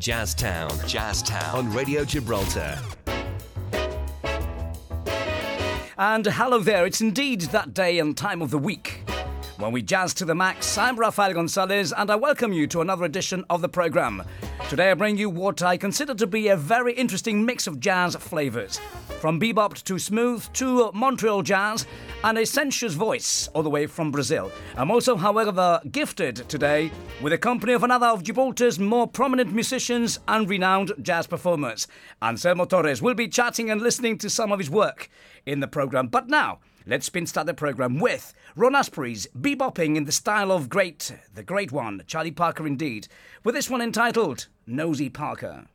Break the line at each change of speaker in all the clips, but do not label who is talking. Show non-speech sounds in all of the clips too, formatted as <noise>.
Jazztown. Jazztown. On Radio Gibraltar.
And hello there, it's indeed that day and time of the week when we jazz to the max. I'm Rafael Gonzalez and I welcome you to another edition of the program. Today I bring you what I consider to be a very interesting mix of jazz flavors. From bebop to smooth to Montreal jazz and a sensuous voice all the way from Brazil. I'm also, however, gifted today with the company of another of Gibraltar's more prominent musicians and renowned jazz performers. Anselmo Torres will be chatting and listening to some of his work in the program. But now, let's spin start the program with Ron Asprey's bebopping in the style of great, the great one, Charlie Parker indeed, with this one entitled Nosy Parker.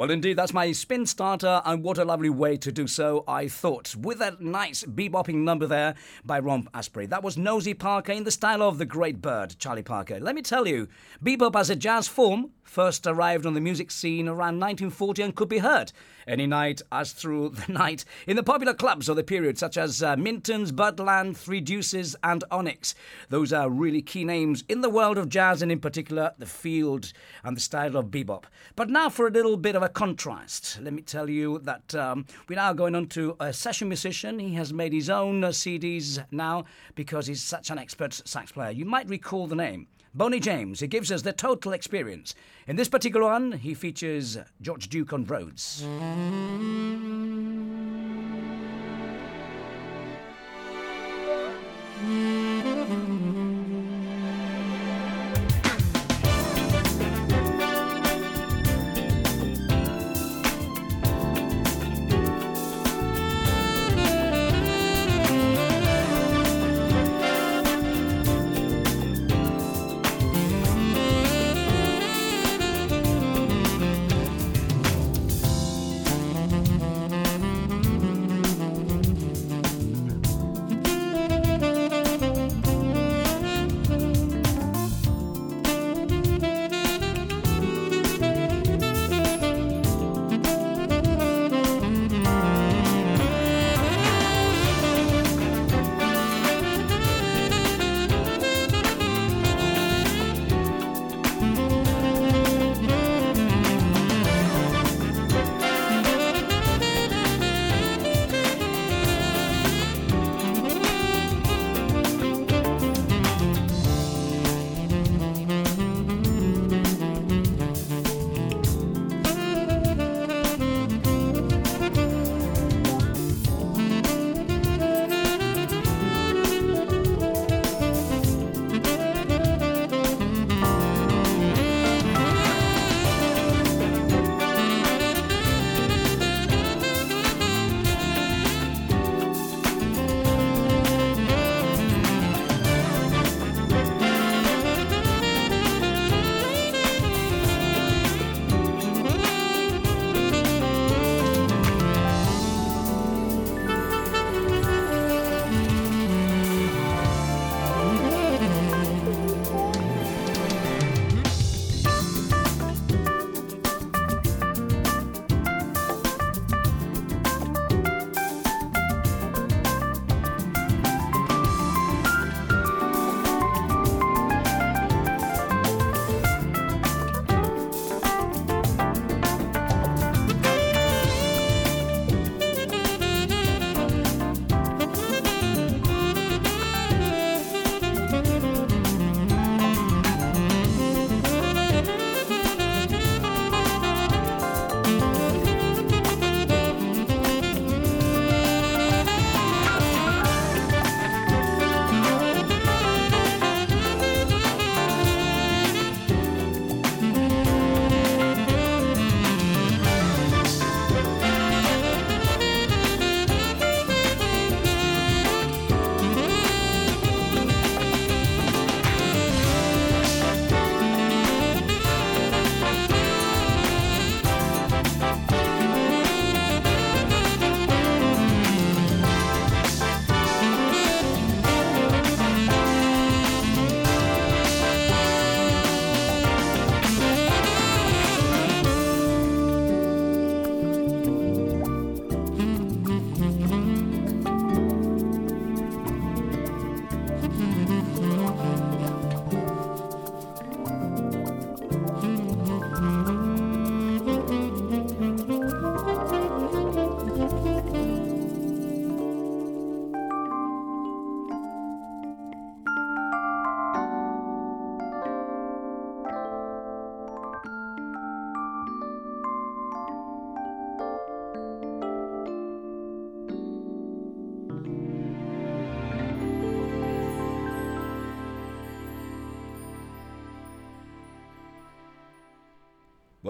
Well, indeed, that's my spin starter, and what a lovely way to do so, I thought. With that nice bebopping number there by Ron Asprey. That was Nosy Parker in the style of the great bird, Charlie Parker. Let me tell you, bebop as a jazz form first arrived on the music scene around 1940 and could be heard any night as through the <laughs> night in the popular clubs of the period, such as uh, Minton's, Birdland, Three Deuces, and Onyx. Those are really key names in the world of jazz, and in particular, the field and the style of bebop. But now for a little bit of a contrast. Let me tell you that um, we're now going on to a session musician. He has made his own uh, CDs now because he's such an expert sax player. You might recall the name. Boney James, He gives us the total experience. In this particular one, he features George Duke on Rhodes.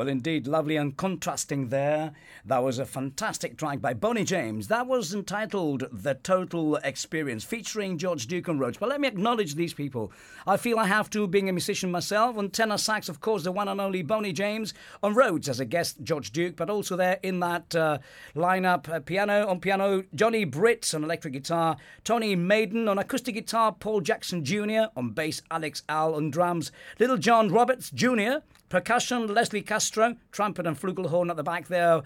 Well, indeed, lovely and contrasting there. That was a fantastic track by Boney James. That was entitled The Total Experience, featuring George Duke on Rhodes. But let me acknowledge these people. I feel I have to, being a musician myself. On tenor sax, of course, the one and only Boney James. On Rhodes as a guest, George Duke. But also there in that uh, lineup, uh, piano on piano, Johnny Britt on electric guitar, Tony Maiden on acoustic guitar, Paul Jackson Jr. on bass, Alex Al on drums, Little John Roberts Jr. Percussion, Leslie Castro, trumpet and flugelhorn at the back there.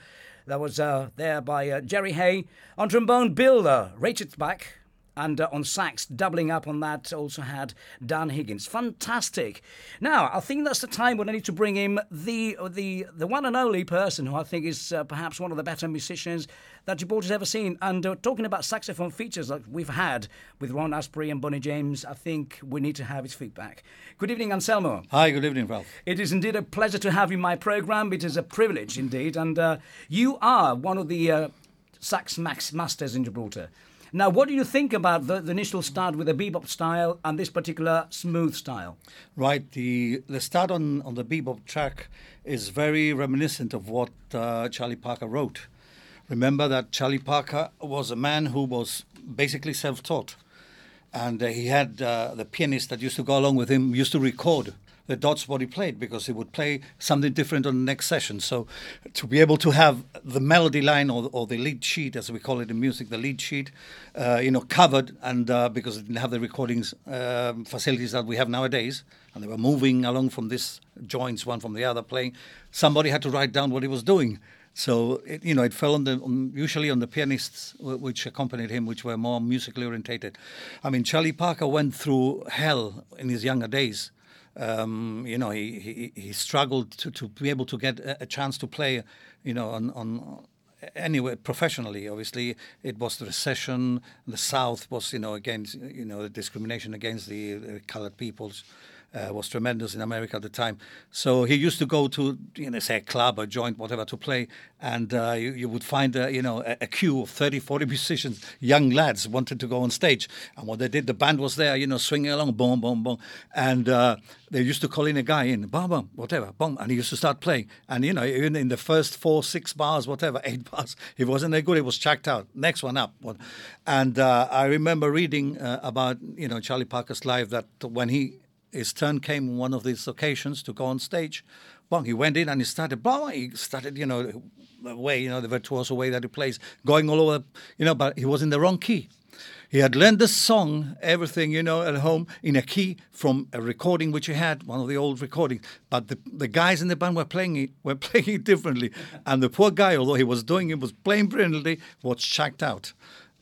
That was uh, there by uh, Jerry Hay. On trombone, Bill uh, back. And uh, on sax, doubling up on that, also had Dan Higgins. Fantastic. Now, I think that's the time when I need to bring in the the the one and only person who I think is uh, perhaps one of the better musicians that Gibraltar's ever seen. And uh, talking about saxophone features like we've had with Ron Asprey and Boney James, I think we need to have his feedback. Good evening, Anselmo.
Hi, good evening, Ralph.
It is indeed a pleasure to have you in my program. It is a privilege indeed. And uh, you are one of the uh, sax max masters in Gibraltar. Now, what do you think about the, the, initial start with the bebop style and this particular smooth style?
Right, the the start on, on the bebop track is very reminiscent of what uh, Charlie Parker wrote. Remember that Charlie Parker was a man who was basically self taught. And uh, he had uh, the pianist that used to go along with him, used to record the dots what he played because he would play something different on the next session. So to be able to have the melody line or, or the lead sheet, as we call it in music, the lead sheet, uh, you know, covered, and uh, because it didn't have the recordings um, facilities that we have nowadays, and they were moving along from this joints one from the other, playing. Somebody had to write down what he was doing. So it, you know, it fell on the on, usually on the pianists which accompanied him, which were more musically orientated. I mean, Charlie Parker went through hell in his younger days. Um, you know, he, he, he struggled to, to be able to get a, a chance to play, you know, on, on anyway professionally. Obviously it was the recession. The south was you know against you know the discrimination against the, the colored peoples uh, was tremendous in America at the time. So he used to go to, you know, say a club or joint, whatever, to play, and uh, you, you, would find, uh, you know, a, a, queue of 30, 40 <laughs> musicians, young lads wanted to go on stage. And what they did, the band was there, you know, swinging along, boom, boom, boom. And uh, they used to call in a guy in, boom, boom, whatever, boom, and he used to start playing. And, you know, even in the first four, six bars, whatever, <laughs> eight bars, he wasn't that good, he was checked out. Next one up. And uh, I remember reading uh, about, you know, Charlie Parker's life that when he his turn came on one of these occasions to go on stage. Well, he went in and he started, well, he started, you know, the way, you know, the virtuoso way that he plays, going all over, you know, but he was in the wrong key. He had learned the song, everything, you know, at home in a key from a recording which he had, one of the old recordings. But the, the guys in the band were playing it, were <laughs> playing it differently. And the poor guy, although he was doing it, was playing brilliantly, was checked out.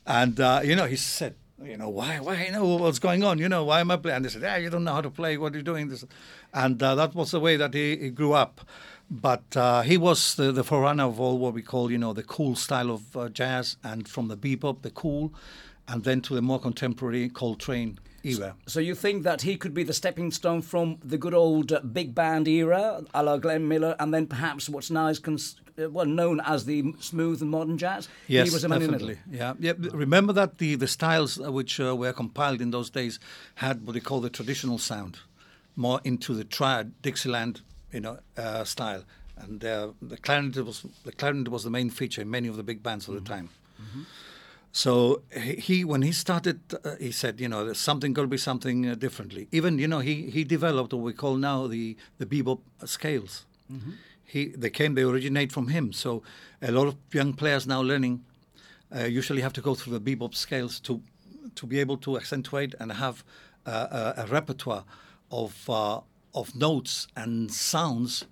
And, uh, you know, he said, you know, why, why, know, what's going on? You know, why am I playing? And they said, yeah, you don't know how to play. What are you doing? This, and uh, that was the way that he, he grew up. But uh, he was the, the, forerunner of all what we call, you know, the cool style of uh, jazz, and from the bebop, the cool, and then to the more contemporary Coltrane era.
So you think that he could be the stepping stone from the good old uh, big band era, a la Glenn Miller, and then perhaps what's now is cons- well known as the smooth and modern jazz?
Yes, he was a man definitely. Yeah, yeah. Remember that the the styles uh, which uh, were compiled in those days had what they call the traditional sound, more into the triad Dixieland, you know, uh, style. And uh, the clarinet was the clarinet was the main feature in many of the big bands of the mm-hmm. time. Mm-hmm. So he, when he started, uh, he said, you know, there's something got to be something uh, differently. Even, you know, he, he developed what we call now the the bebop scales. Mm-hmm. He they came, they originate from him. So a lot of young players now learning uh, usually have to go through the bebop scales to to be able to accentuate and have uh, a, a, repertoire of uh, of notes and sounds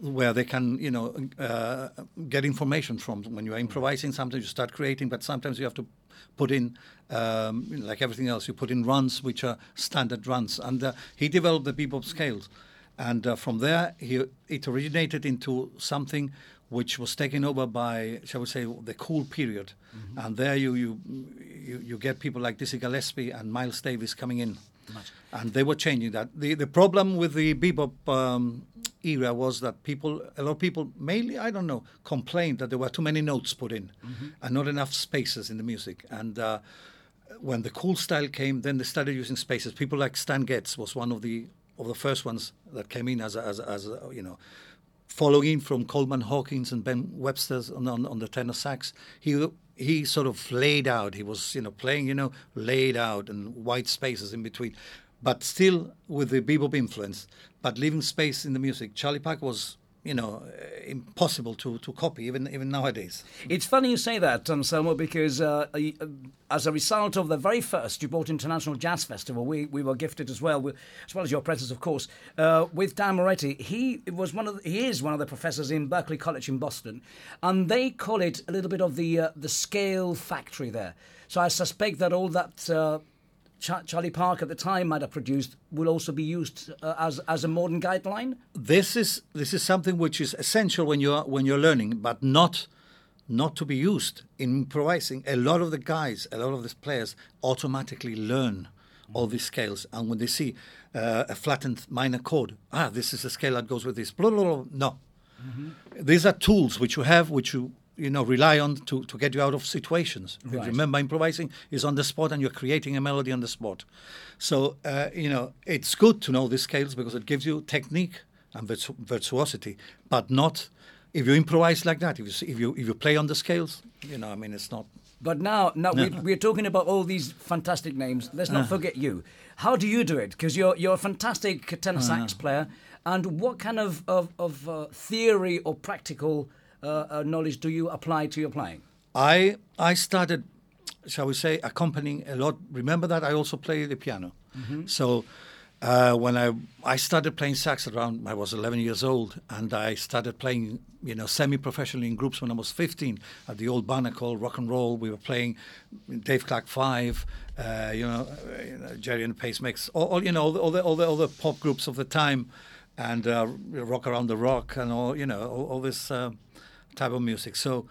where they can, you know, uh, get information from. When you are improvising, sometimes you start creating, but sometimes you have to put in, um, like everything else, you put in runs which are standard runs. And uh, he developed the bebop scales, and uh, from there, he, it originated into something which was taken over by, shall we say, the cool period. Mm-hmm. And there you, you you you get people like Dizzy Gillespie and Miles Davis coming in. And they were changing that. The the problem with the bebop um, era was that people, a lot of people, mainly, I don't know, complained that there were too many notes put in mm-hmm. and not enough spaces in the music. And uh, when the cool style came, then they started using spaces. People like Stan Getz was one of the of the first ones that came in as as as you know following from Coleman Hawkins and Ben Webster's on, on, on the tenor sax. He he sort of laid out. He was you know playing you know laid out and white spaces in between, but still with the bebop influence, but leaving space in the music. Charlie Parker was you know, uh, impossible to, to copy even even nowadays.
It's funny you say that, Anselmo, because uh, uh, as a result of the very first Gibraltar International Jazz Festival, we, we were gifted as well, with, as well as your presence, of course, uh, with Dan Moretti. He was one of the, he is one of the professors in Berklee College in Boston, and they call it a little bit of the uh, the scale factory there. So I suspect that all that uh, Ch- Charlie Park at the time might have produced will also be used uh, as as a modern guideline.
This is this is something which is essential when you're when you're learning, but not not to be used in improvising. A lot of the guys, a lot of the players, automatically learn all these scales, and when they see uh, a flattened minor chord, ah, this is a scale that goes with this. Blah, blah, blah. No, mm-hmm. these are tools which you have, which you you know rely on to, to get you out of situations. Right. Remember, improvising is on the spot, and you're creating a melody on the spot. So uh, you know it's good to know these scales because it gives you technique and virtu- virtuosity, but not if you improvise like that. If you if you if you play on the scales, you know, I mean, it's not.
But now, now no. we're, we're, talking about all these fantastic names. Let's not uh. forget you. How do you do it? Because you're you're a fantastic tenor uh. sax player. And what kind of of, of uh, theory or practical uh, uh, knowledge do you apply to your playing?
I I started, shall we say, accompanying a lot. Remember that I also play the piano. Mm-hmm. So uh, when I I started playing sax around I was 11 years old, and I started playing you know semi-professionally in groups when I was 15 at the old Barnacle Rock and Roll. We were playing Dave Clark Five, uh, you, know, uh, you know, Gerry and the Pacemakers, all, all, you know all the, all the all the all the pop groups of the time, and uh, Rock Around the Rock and all you know all, all this uh, type of music. So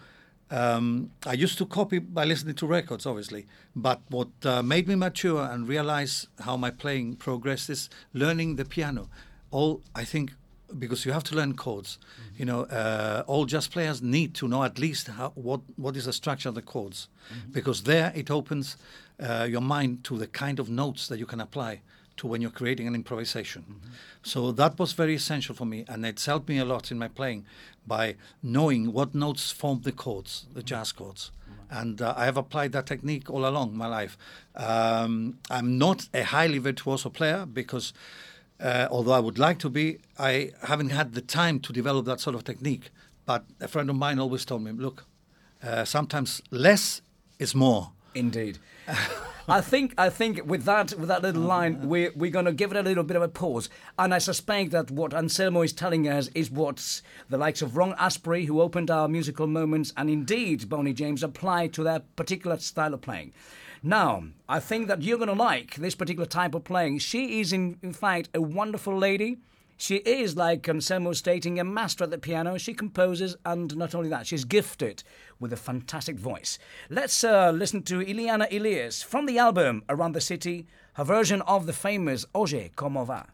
um, I used to copy by listening to records, obviously. But what uh, made me mature and realize how my playing progressed is learning the piano. All I think because you have to learn chords. Mm-hmm. You know, uh, all jazz players need to know at least how, what what is the structure of the chords, mm-hmm. because there it opens uh, your mind to the kind of notes that you can apply to when you're creating an improvisation. Mm-hmm. So that was very essential for me, and it's helped me a lot in my playing by knowing what notes form the chords, the jazz chords. Mm-hmm. And uh, I have applied that technique all along my life. Um, I'm not a highly virtuoso player because, uh, although I would like to be, I haven't had the time to develop that sort of technique. But a friend of mine always told me, look, uh, sometimes less is more.
Indeed. <laughs> I think I think with that with that little line, we're we're going to give it a little bit of a pause, and I suspect that what Anselmo is telling us is what the likes of Ron Asprey, who opened our musical moments, and indeed Boney James apply to their particular style of playing. Now, I think that you're going to like this particular type of playing. She is, in, in fact, a wonderful lady. She is, like Anselmo stating, a master at the piano. She composes, and not only that, she's gifted with a fantastic voice. Let's uh, listen to Eliane Elias from the album Around the City, her version of the famous Oye Como Va.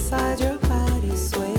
inside your body sway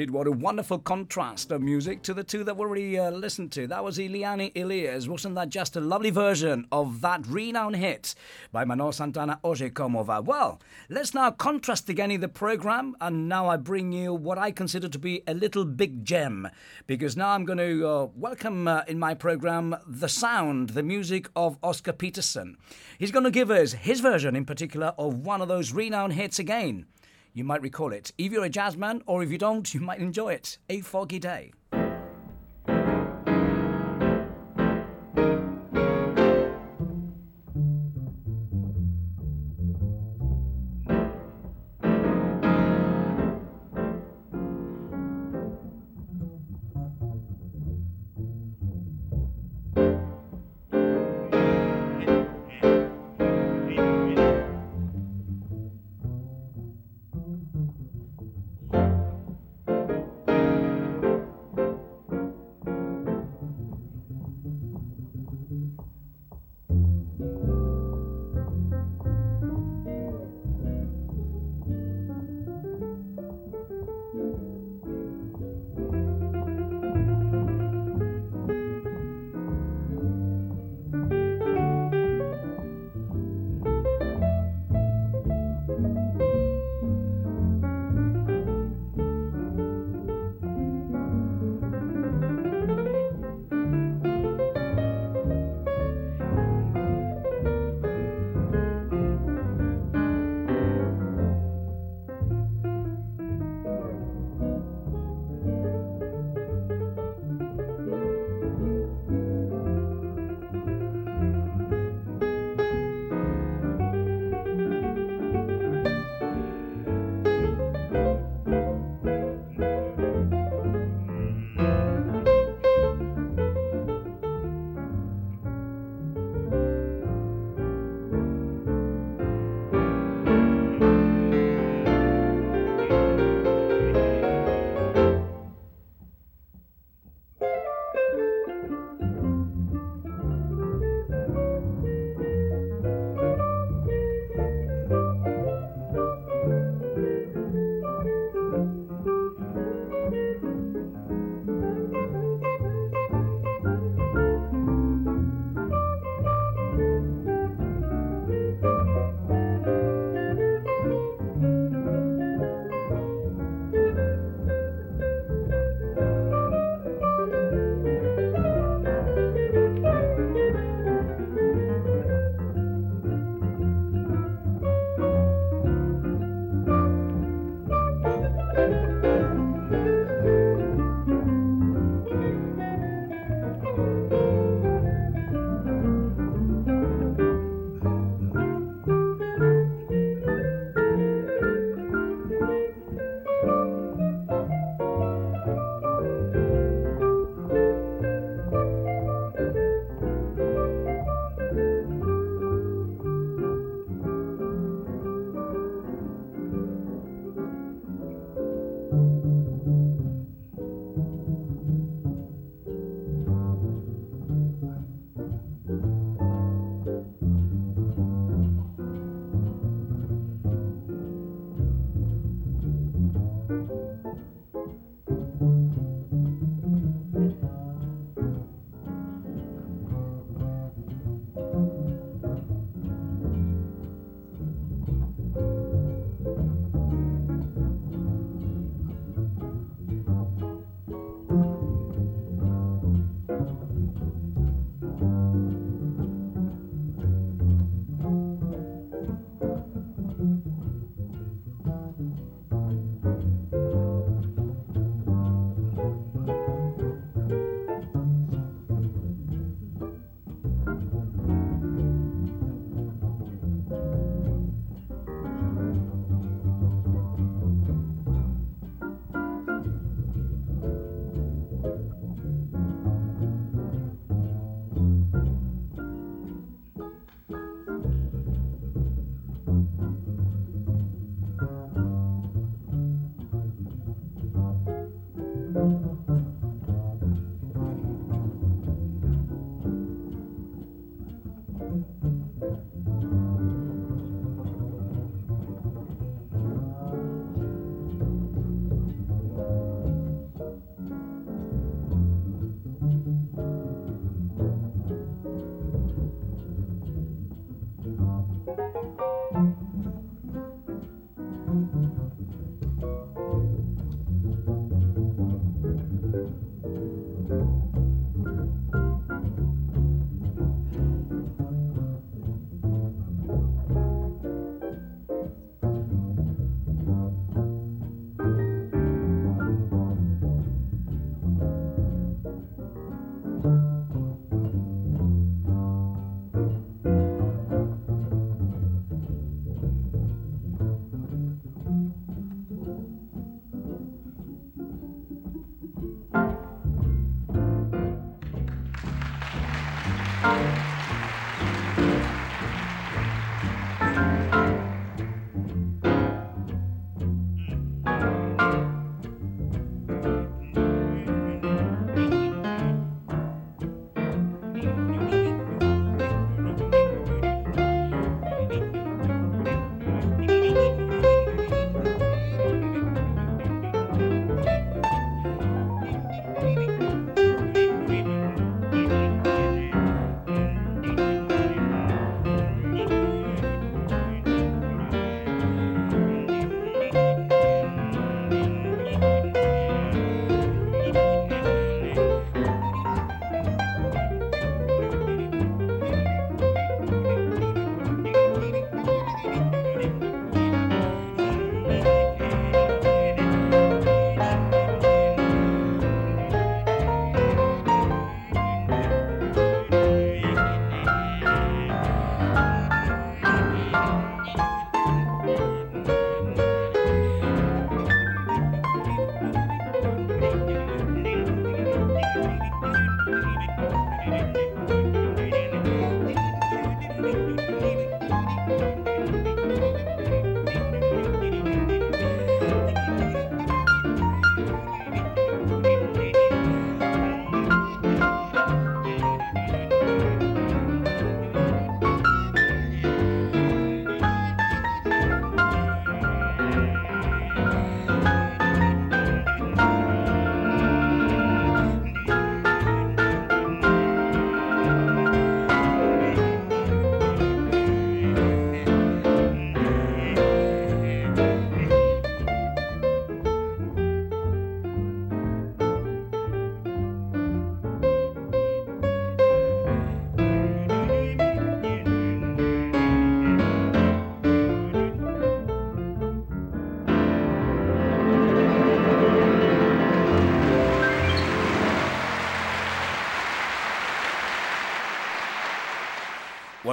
Indeed, what a wonderful contrast of music to the two that we already uh, listened to. That was Eliane Elias. Wasn't that just a lovely version of that renowned hit by Manolo Santana, Oye Como? Well, let's now contrast again in the program, and now I bring you what I consider to be a little big gem, because now I'm going to uh, welcome uh, in my program the sound, the music of Oscar Peterson. He's going to give us his version in particular of one of those renowned hits again you might recall it. If you're a jazz man, or if you don't, you might enjoy it. A Foggy Day.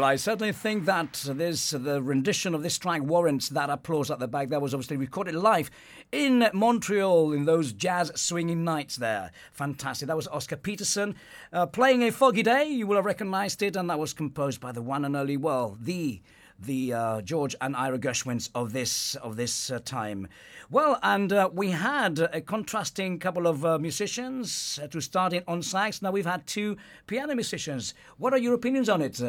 I certainly think that this the rendition of this track warrants that applause at the back. That was obviously recorded live in Montreal in those jazz swinging nights there. Fantastic. That was Oscar Peterson uh, playing a foggy day. You will have recognised it, and that was composed by the one and only well the the uh, George and Ira Gershwins of this of this uh, time. Well, and we had a contrasting couple of musicians to start in on sax. Now we've had two piano musicians. What are your opinions on it,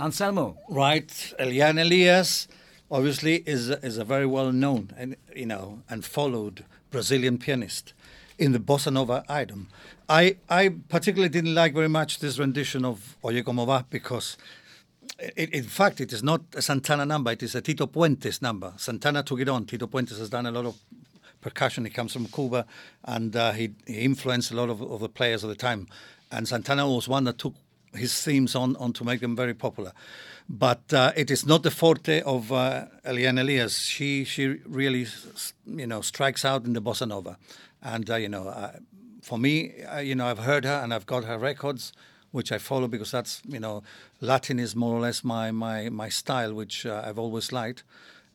Anselmo?
Right, Eliane Elias, obviously, is is a very well known and you know and followed Brazilian pianist in the bossa nova item. I I particularly didn't like very much this rendition of Oye Como Va because it, in fact, it is not a Santana number, it is a Tito Puentes number. Santana took it on. Tito Puentes has done a lot of percussion. He comes from Cuba and uh, he, he, influenced a lot of, of, the players of the time. And Santana was one that took his themes on, on to make them very popular. But uh, it is not the forte of uh, Eliane Elias. She, she really, you know, strikes out in the bossa nova. And, uh, you know, uh, for me, uh, you know, I've heard her and I've got her records which I follow because that's you know Latin is more or less my my my style, which uh, I've always liked,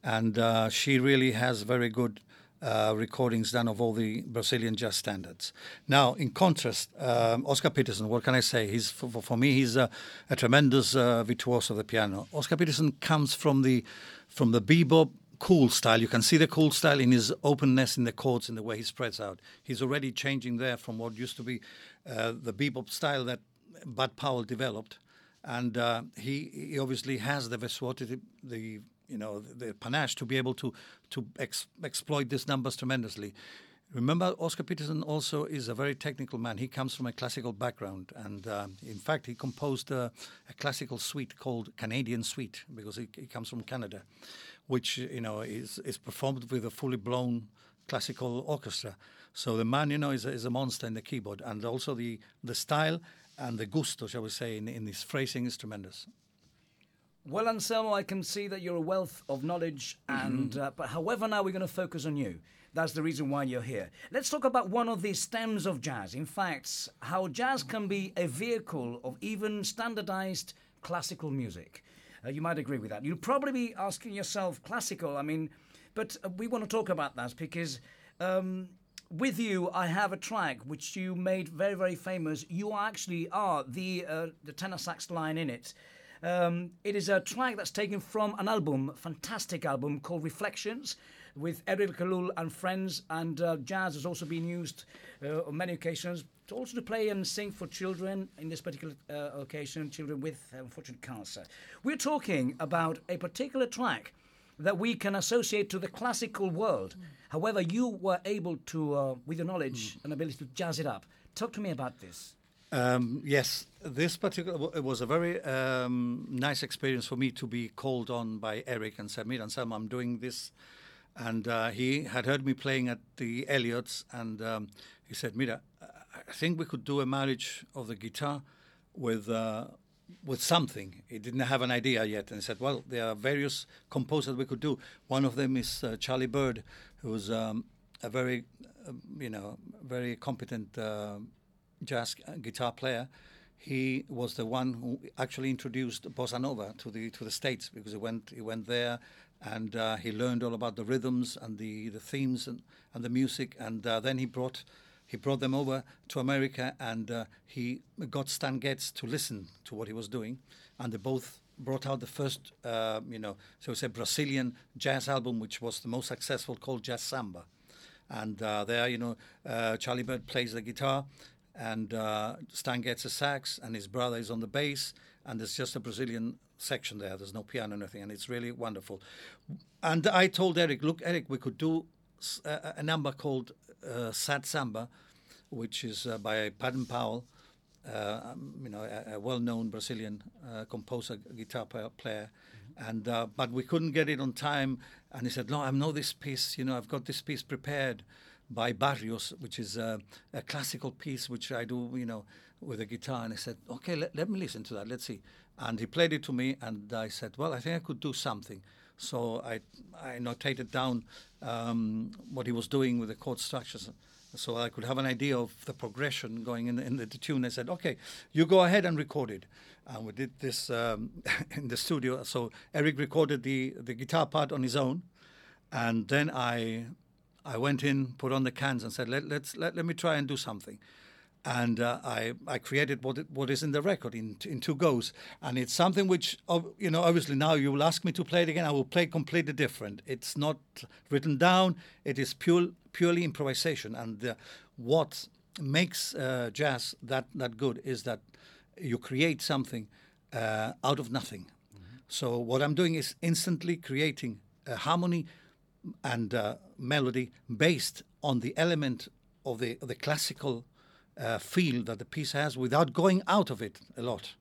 and she really has very good. Uh, recordings done of all the Brazilian jazz standards. Now, in contrast, um, Oscar Peterson, what can I say? He's for, for me, he's a, a tremendous uh, virtuoso of the piano. Oscar Peterson comes from the from the bebop cool style. You can see the cool style in his openness in the chords, in the way he spreads out. He's already changing there from what used to be uh, the bebop style that Bud Powell developed, and uh, he, he obviously has the viscosity, the you know the, the panache to be able to to ex- exploit these numbers tremendously. Remember, Oscar Peterson also is a very technical man. He comes from a classical background, and uh, in fact, he composed a, a, classical suite called Canadian Suite because he, he, comes from Canada, which you know is is performed with a fully blown classical orchestra. So the man, you know, is a, is a monster in the keyboard, and also the the style and the gusto, shall we say, in, in his phrasing is tremendous.
Well, Anselmo, I can see that you're a wealth of knowledge, and mm-hmm. uh, but however, now we're going to focus on you. That's the reason why you're here. Let's talk about one of the stems of jazz. In fact, how jazz can be a vehicle of even standardized classical music. Uh, you might agree with that. You'll probably be asking yourself, classical. I mean, but uh, we want to talk about that because. Um, with you, I have a track which you made very, very famous. You actually are the uh, the tenor sax line in it. Um, it is a track that's taken from an album, fantastic album called Reflections, with Eric Kalul and friends. And uh, jazz has also been used uh, on many occasions to also to play and sing for children. In this particular uh, occasion, children with unfortunate cancer. We're talking about a particular track that we can associate to the classical world. Mm. However, you were able to, uh, with your knowledge mm. and ability to jazz it up. Talk to me about this.
Um, yes, this particular it was a very um, nice experience for me to be called on by Eric and Samir "Mira, Sam, I'm doing this," and uh, he had heard me playing at the Elliots, and um, he said, "Mira, I think we could do a marriage of the guitar with." Uh, with something. He didn't have an idea yet, and he said, "Well, there are various composers we could do. One of them is uh, Charlie Byrd, who's um, a very, uh, you know, very competent uh, jazz guitar player. He was the one who actually introduced bossa nova to the to the states because he went he went there." And uh, he learned all about the rhythms and the, the themes and, and the music, and uh, then he brought he brought them over to America and uh, he got Stan Getz to listen to what he was doing. And they both brought out the first, uh, you know, so it's a Brazilian jazz album, which was the most successful, called Jazz Samba. And uh, there, you know, uh, Charlie Byrd plays the guitar and uh, Stan Getz a sax and his brother is on the bass. And there's just a Brazilian section there. There's no piano or anything. And it's really wonderful. And I told Eric, look, Eric, we could do a, a number called uh, Sad Samba, which is uh, by Baden Powell, uh, um, you know, a, a well-known Brazilian uh, composer, guitar player. Mm-hmm. And uh, but we couldn't get it on time, and he said, "No, I know this piece. You know, I've got this piece prepared by Barrios, which is a classical piece which I do, you know, with a guitar." And I said, "Okay, let, let me listen to that. Let's see." And he played it to me, and I said, "Well, I think I could do something." So I I notated down um, what he was doing with the chord structures so I could have an idea of the progression going in, in the, the tune. I said, okay, you go ahead and record it. And we did this um, <laughs> in the studio. So Eric recorded the, the guitar part on his own, and then I I went in, put on the cans, and said, let, let's let, let me try and do something and uh, I, I created what it, what is in the record in in two goes, and it's something which you know obviously now you will ask me to play it again. I will play completely different. It's not written down. It is pure purely improvisation, and uh, what makes uh, jazz that that good is that you create something uh, out of nothing. Mm-hmm. So what I'm doing is instantly creating a harmony and uh, melody based on the element of the the classical uh, feel that the piece has without going out of it a lot,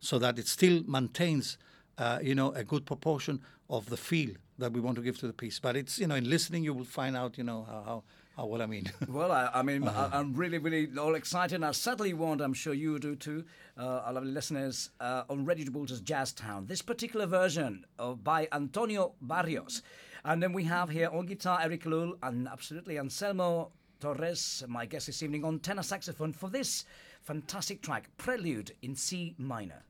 so that it still maintains, uh, you know, a good proportion of the feel that we want to give to the piece. But it's, you know, in listening, you will find out, you know, how, how what I mean. <laughs>
well, I, I mean, uh-huh. I, am really, really all excited. I certainly want, I'm sure you do too, uh, our lovely listeners, uh, on Radio Gibraltar's Jazz Town. This particular version of, by Antonio Barrios. And then we have here on guitar Eric Lul and absolutely Anselmo Torres, my guest this evening on tenor saxophone for this fantastic track, Prelude in C minor.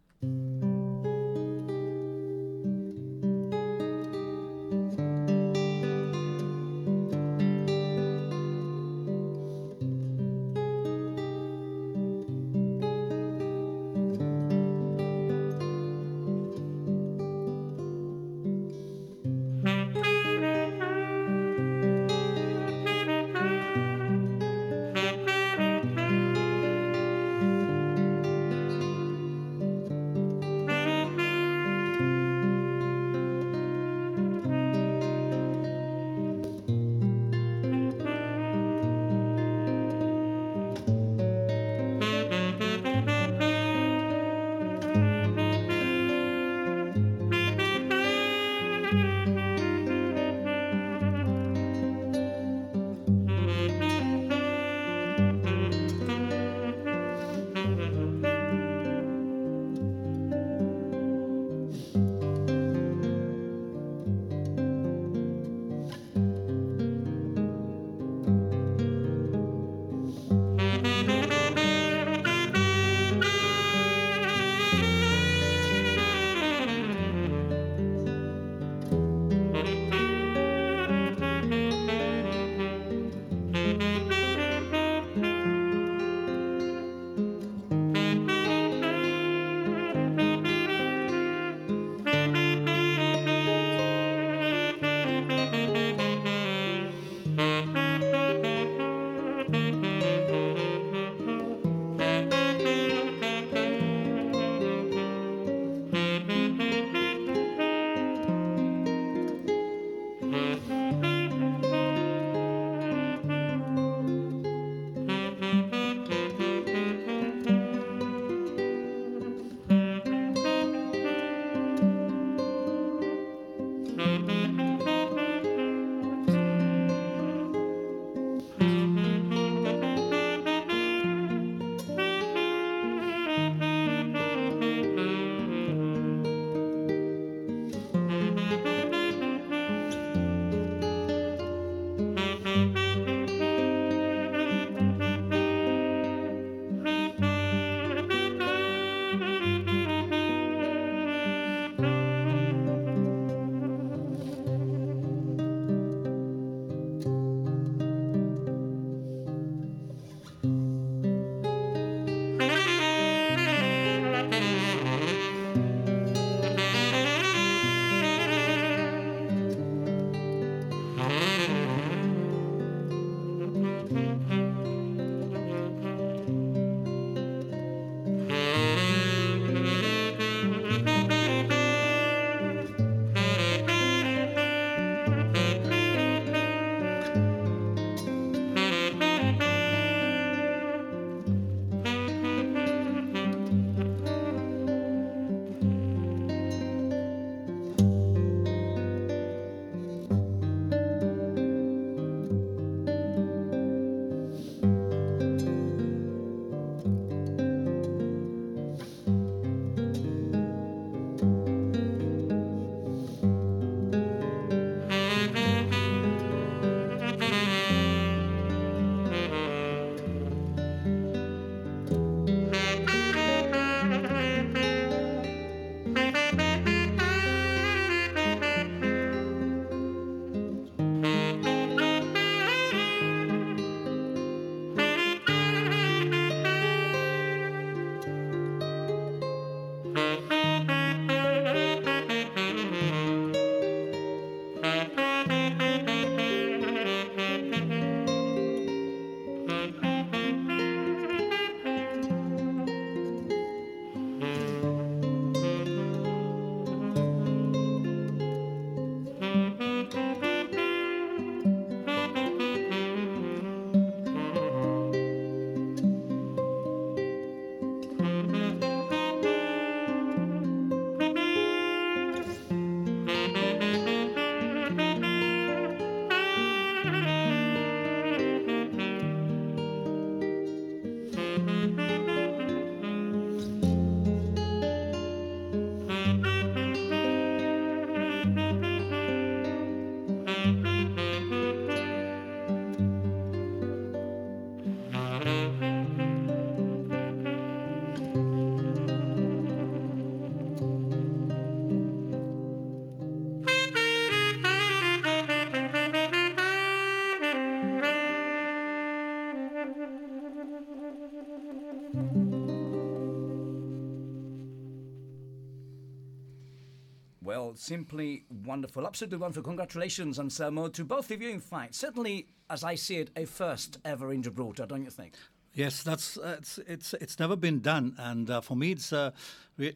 Simply wonderful. Absolutely wonderful. Congratulations, Anselmo, to both of you, in fact. Certainly, as I see it, a first ever in Gibraltar, don't you think?
Yes, that's uh, it's it's it's never been done, and uh, for me, it's uh,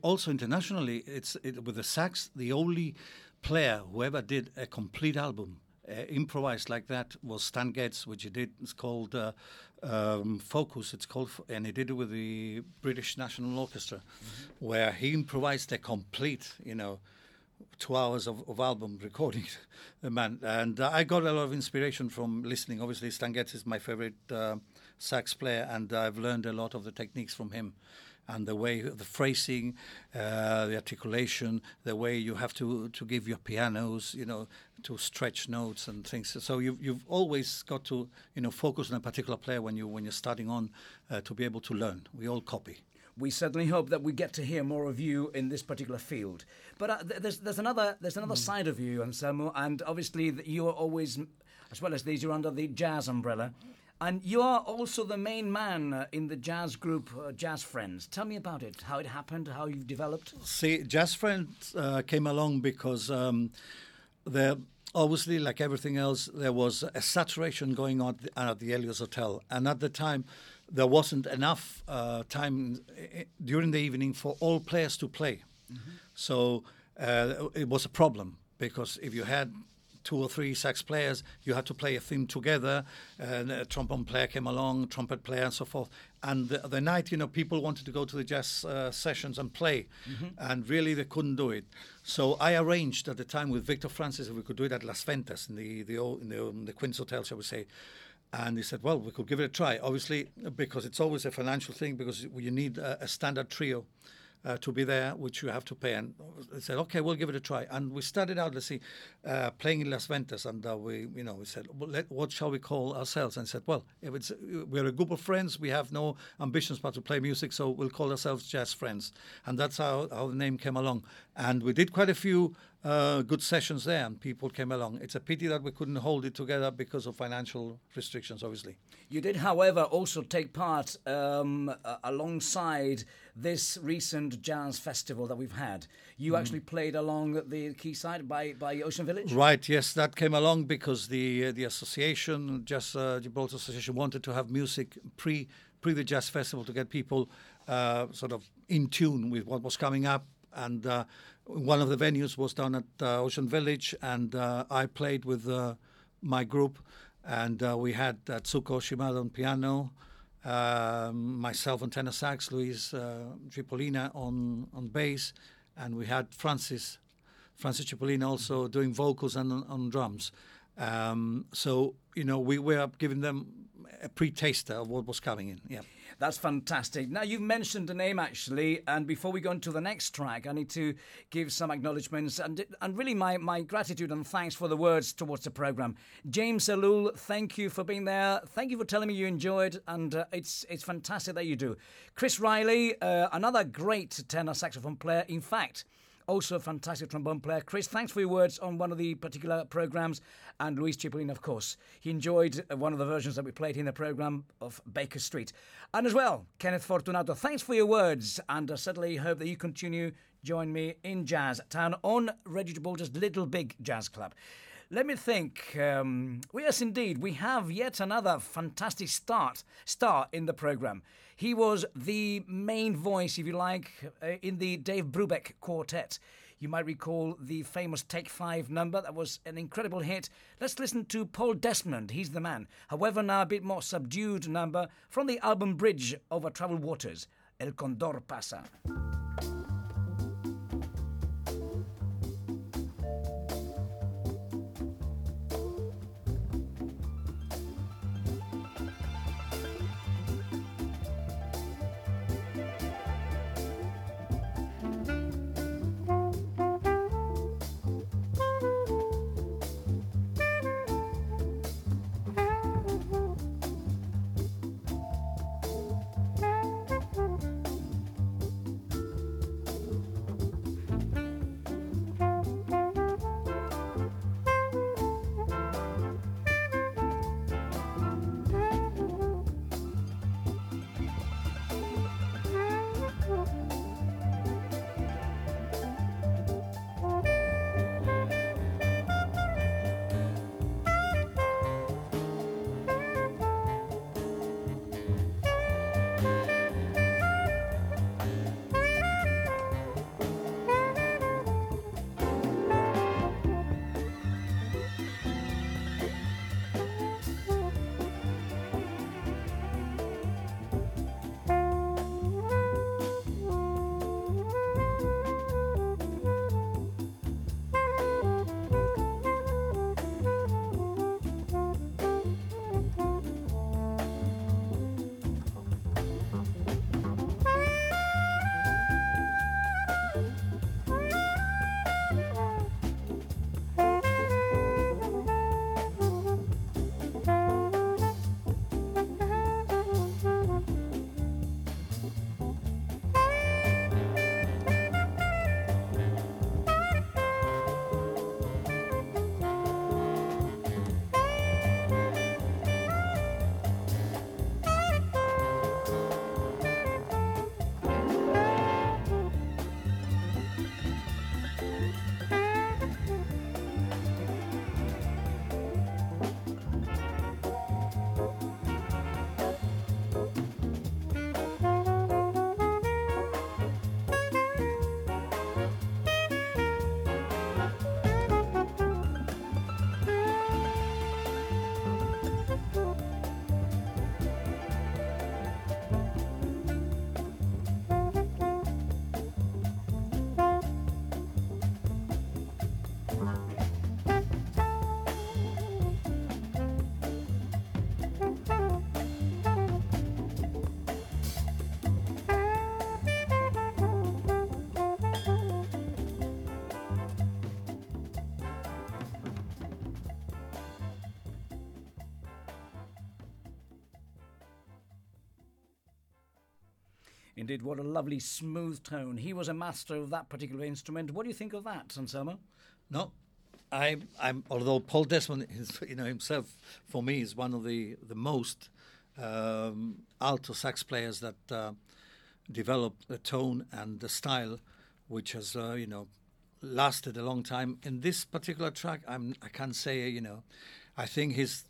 also internationally. It's it, with the sax, the only player who ever did a complete album uh, improvised like that was Stan Getz, which he did. It's called uh, um, Focus. It's called, and he did it with the British National Orchestra, mm-hmm. where he improvised a complete, you know, two hours of, of album recording, <laughs> man. And uh, I got a lot of inspiration from listening. Obviously, Stan Getz is my favorite uh, sax player, and I've learned a lot of the techniques from him. And the way, the phrasing, uh, the articulation, the way you have to, to give your pianos, you know, to stretch notes and things. So you've, you've always got to, you know, focus on a particular player when you when you're starting on uh, to be able to learn. We all copy
we certainly hope that we get to hear more of you in this particular field. But uh, there's there's another there's another mm. side of you, Anselmo, and obviously you are always, as well as these, you're under the jazz umbrella. And you are also the main man uh, in the jazz group uh, Jazz Friends. Tell me about it, how it happened, how you've developed.
See, Jazz Friends uh, came along because um, there, obviously, like everything else, there was a saturation going on at the Helios Hotel. And at the time, there wasn't enough uh, time during the evening for all players to play. Mm-hmm. So uh, it was a problem because if you had two or three sax players, you had to play a theme together. And a trombone player came along, trumpet player, and so forth. And the, the night, you know, people wanted to go to the jazz uh, sessions and play, mm-hmm. and really they couldn't do it. So I arranged at the time with Victor Francis if we could do it at Las Ventas in the the in the, in the Queen's Hotel, shall we say. And he said, well, we could give it a try. Obviously, because it's always a financial thing, because you need a, a standard trio uh, to be there, which you have to pay. And they said, okay, we'll give it a try. And we started out, let's see, uh, playing in Las Ventas, and uh, we, you know, we said, well, let, what shall we call ourselves? And said, well, if it's we're a group of friends, we have no ambitions but to play music, so we'll call ourselves Jazz Friends. And that's how, how the name came along. And we did quite a few uh, good sessions there, and people came along. It's a pity that we couldn't hold it together because of financial restrictions, obviously.
You did, however, also take part um, alongside this recent jazz festival that we've had. You mm. actually played along the quayside by, by Ocean Village?
Right, yes, that came along because the uh, the association, Jazz uh, Gibraltar Association, wanted to have music pre pre the jazz festival to get people uh, sort of in tune with what was coming up and uh, one of the venues was down at uh, Ocean Village, and uh, I played with uh, my group, and uh, we had Tsuko Shimada on piano, um, myself on tenor sax, Luis Cipollina on on bass, and we had Francis Francis Cipollina also doing vocals and on, on drums. Um, so you know we were giving them a pre-taster of what was coming in. Yeah.
That's fantastic. Now, you've mentioned a name actually, and before we go into the next track, I need to give some acknowledgements and, and really my, my gratitude and thanks for the words towards the program. James Alul, thank you for being there. Thank you for telling me you enjoyed, and uh, it's, it's fantastic that you do. Chris Riley, uh, another great tenor saxophone player. In fact, also a fantastic trombone player. Chris, thanks for your words on one of the particular programs. And Luis Cipollina, of course. He enjoyed uh, one of the versions that we played in the program of Baker Street. And as well, Kenneth Fortunato, thanks for your words. And I certainly hope that you continue join me in Jazz Town on Radio Gibraltar's Little Big Jazz Club. Let me think. Um, yes, indeed, we have yet another fantastic start star in the program. He was the main voice, if you like, uh, in the Dave Brubeck quartet. You might recall the famous Take Five number that was an incredible hit. Let's listen to Paul Desmond. He's the man. However, now a bit more subdued number from the album Bridge over Troubled Waters. El Condor Pasa. What a lovely smooth tone. He was a master of that particular instrument. What do you think of that, Anselmo?
No, I, I'm. Although Paul Desmond, is, you know, himself for me is one of the the most um, alto sax players that uh, developed the tone and the style, which has uh, you know lasted a long time. In this particular track, I'm I can't say you know, I think he's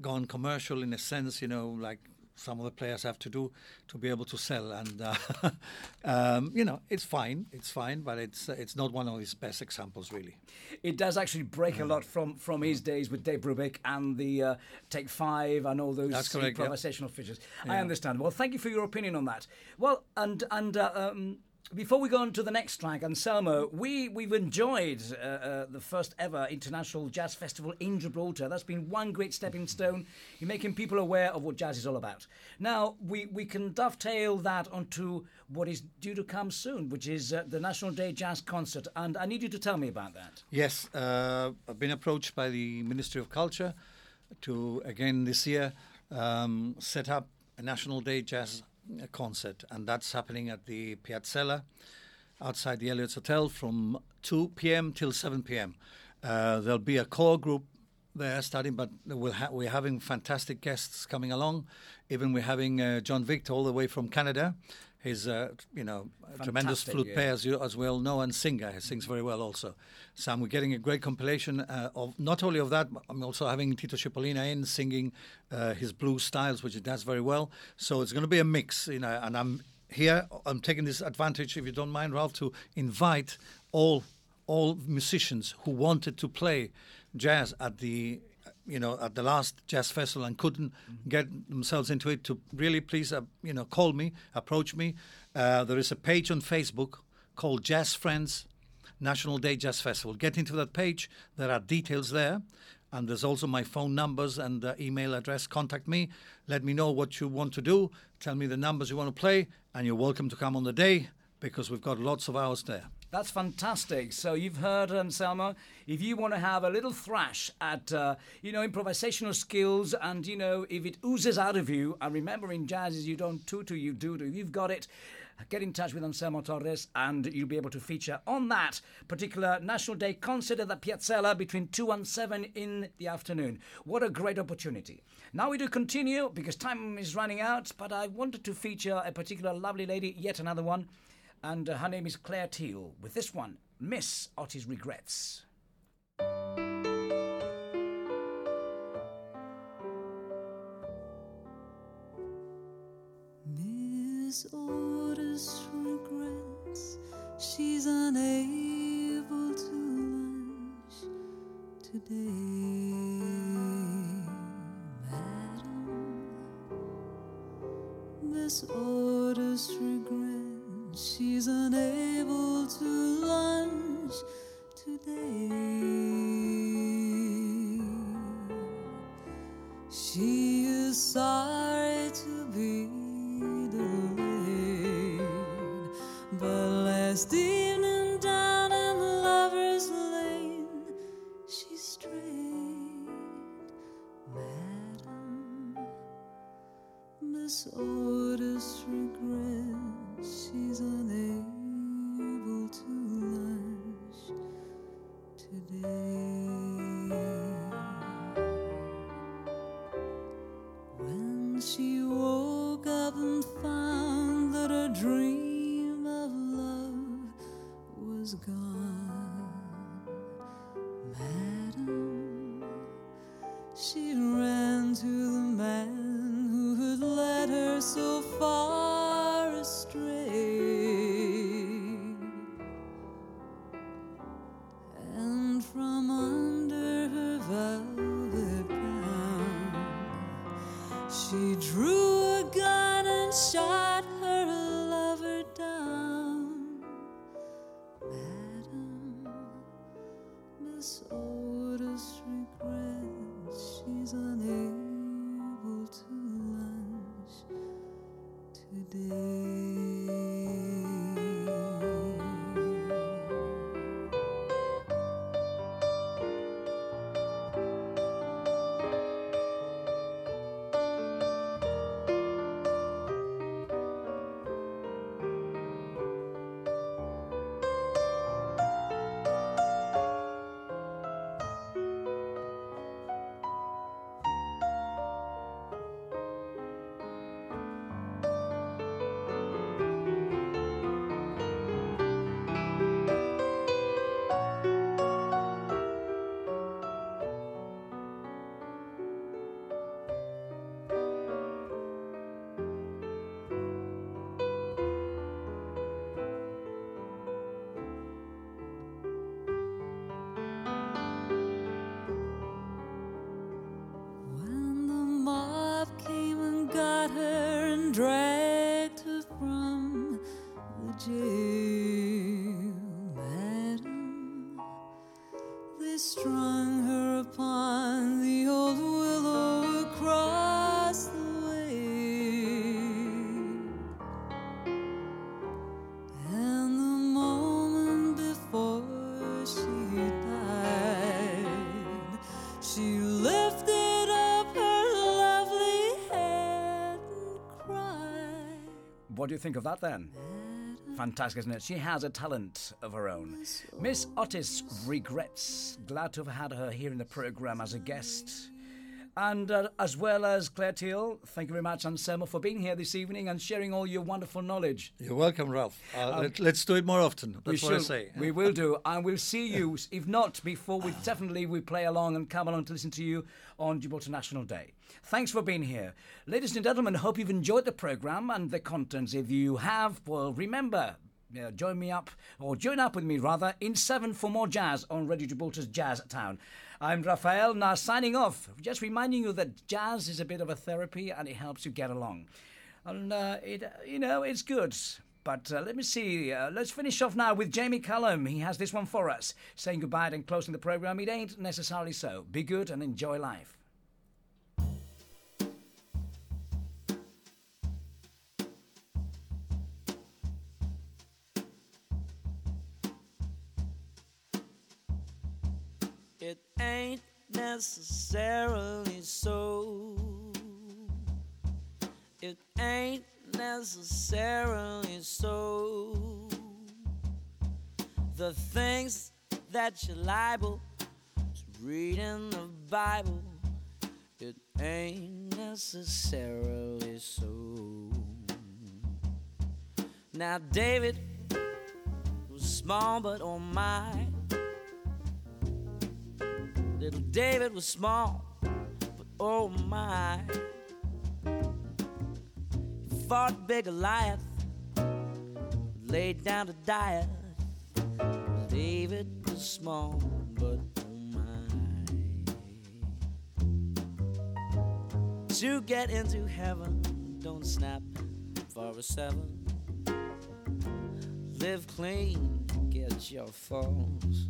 gone commercial in a sense, you know, like some of the players have to do to be able to sell. And uh, <laughs> um, you know, it's fine, it's fine, but it's uh, it's not one of his best examples, really.
It does actually break a lot from from his days with Dave Brubeck and the uh, Take Five and all those
That's correct,
improvisational features. I understand. Well, thank you for your opinion on that. Well, and and. Uh, um, before we go on to the next track, Anselmo, we, we've enjoyed uh, uh, the first ever International Jazz Festival in Gibraltar. That's been one great stepping stone in making people aware of what jazz is all about. Now, we, we can dovetail that onto what is due to come soon, which is uh, the National Day Jazz Concert. And I need you to tell me about that.
Yes, uh, I've been approached by the Ministry of Culture to again this year um, set up a National Day Jazz concert, and that's happening at the Piazzella outside the Elliott's Hotel from 2 p.m. till 7 p.m. Uh, there'll be a core group there starting, but we'll ha- we're having fantastic guests coming along. Even we're having uh, John Victor all the way from Canada. He's, uh, you know, a tremendous flute
yeah.
player, as you as well know, and singer. He sings very well also. So we're getting a great compilation uh, of not only of that, but I'm also having Tito Cipollina in singing uh, his blues styles, which he does very well. So it's going to be a mix, you know, and I'm here. I'm taking this advantage, if you don't mind, Ralph, to invite all all musicians who wanted to play jazz at the you know at the last jazz festival and couldn't get themselves into it to really please uh, you know call me approach me. Uh, there is a page on facebook called jazz friends national day jazz festival. Get into that page. There are details there. And there's also my phone numbers and uh, email address. Contact me. Let me know what you want to do. Tell me the numbers you want to play. And you're welcome to come on the day because we've got lots of hours there
That's fantastic. So you've heard, Anselmo. If you want to have a little thrash at, uh, you know, improvisational skills, and you know, if it oozes out of you, and remember in jazz is you don't tutu, you do do. You've got it. Get in touch with Anselmo Torres, and you'll be able to feature on that particular National Day concert at the Piazzella between two and seven in the afternoon. What a great opportunity! Now we do continue because time is running out, but I wanted to feature a particular lovely lady, yet another one and uh, her name is Clare Teal. With this one, Miss Otis Regrets.
Miss Otis regrets she's unable to lunch today, madam. Miss Otis regrets she's unable
What do you think of that then? Fantastic, isn't it? She has a talent of her own. Miss Otis regrets. Glad to have had her here in the program as a guest. And uh, as well as Clare Teal, thank you very much, Anselmo, for being here this evening and sharing all your wonderful knowledge.
You're welcome, Ralph. Uh, let, us do it more often. That's
we
what I say.
We will do, <laughs> and we'll see you. If not before, we definitely we play along and come along to listen to you on Gibraltar National Day. Thanks for being here, ladies and gentlemen. Hope you've enjoyed the program and the contents. If you have, well, remember. Join me up, or join up with me rather, in seven for more jazz on Radio Gibraltar's Jazz Town. I'm Rafael, now signing off. Just reminding you that jazz is a bit of a therapy and it helps you get along. And, uh, it, you know, it's good. But uh, let me see. Uh, let's finish off now with Jamie Cullum. He has this one for us, saying goodbye and closing the program. It ain't necessarily so. Be good and enjoy life.
Ain't necessarily so. It ain't necessarily so. The things that you're liable to read in the Bible, it ain't necessarily so. Now, David was small, but oh my. Little David was small, but oh my. He fought big Goliath, laid down to die. David was small, but oh my. To get into heaven, don't snap for a seven. Live clean, get your falls.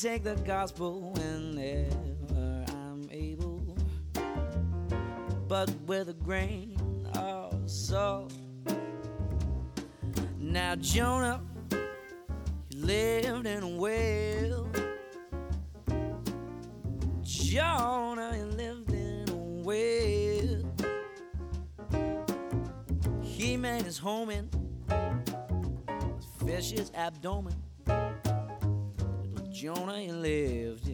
Take the gospel whenever I'm able, but with a grain of salt. Now, Jonah, he lived in a whale. Jonah, he lived in a whale. He made his home in his fish's abdomen. Jonah he lived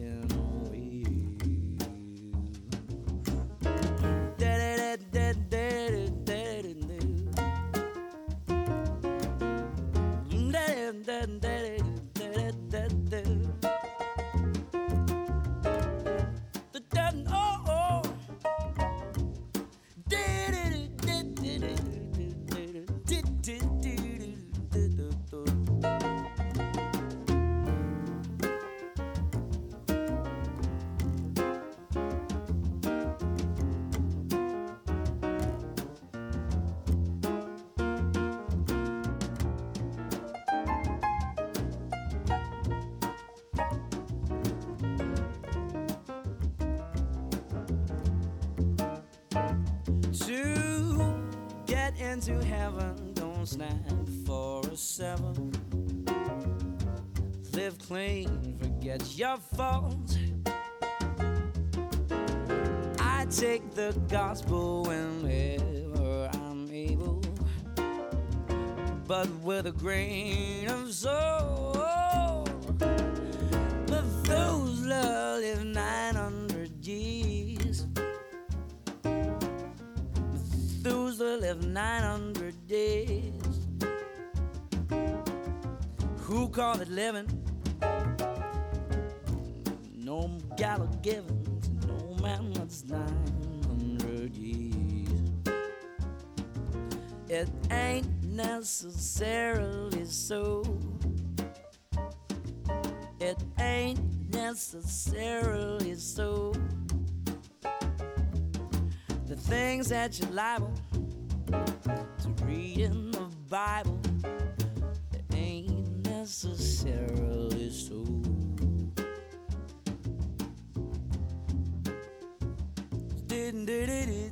clean, forget your faults. I take the gospel whenever I'm able, but with a grain of salt. Methuselah lived 900 years. Methuselah lived 900 days. Who called it living? No gala to no man that's 900 years. It ain't necessarily so. It ain't necessarily so. The things that you're liable to read in the Bible, it ain't necessarily necessarily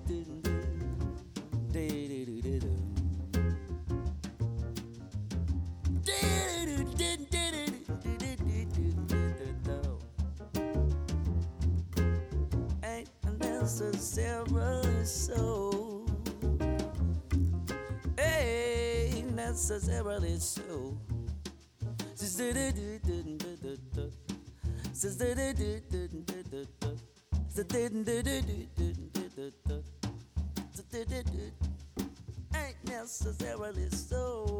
so. Ain't necessarily so. Ain't necessarily so.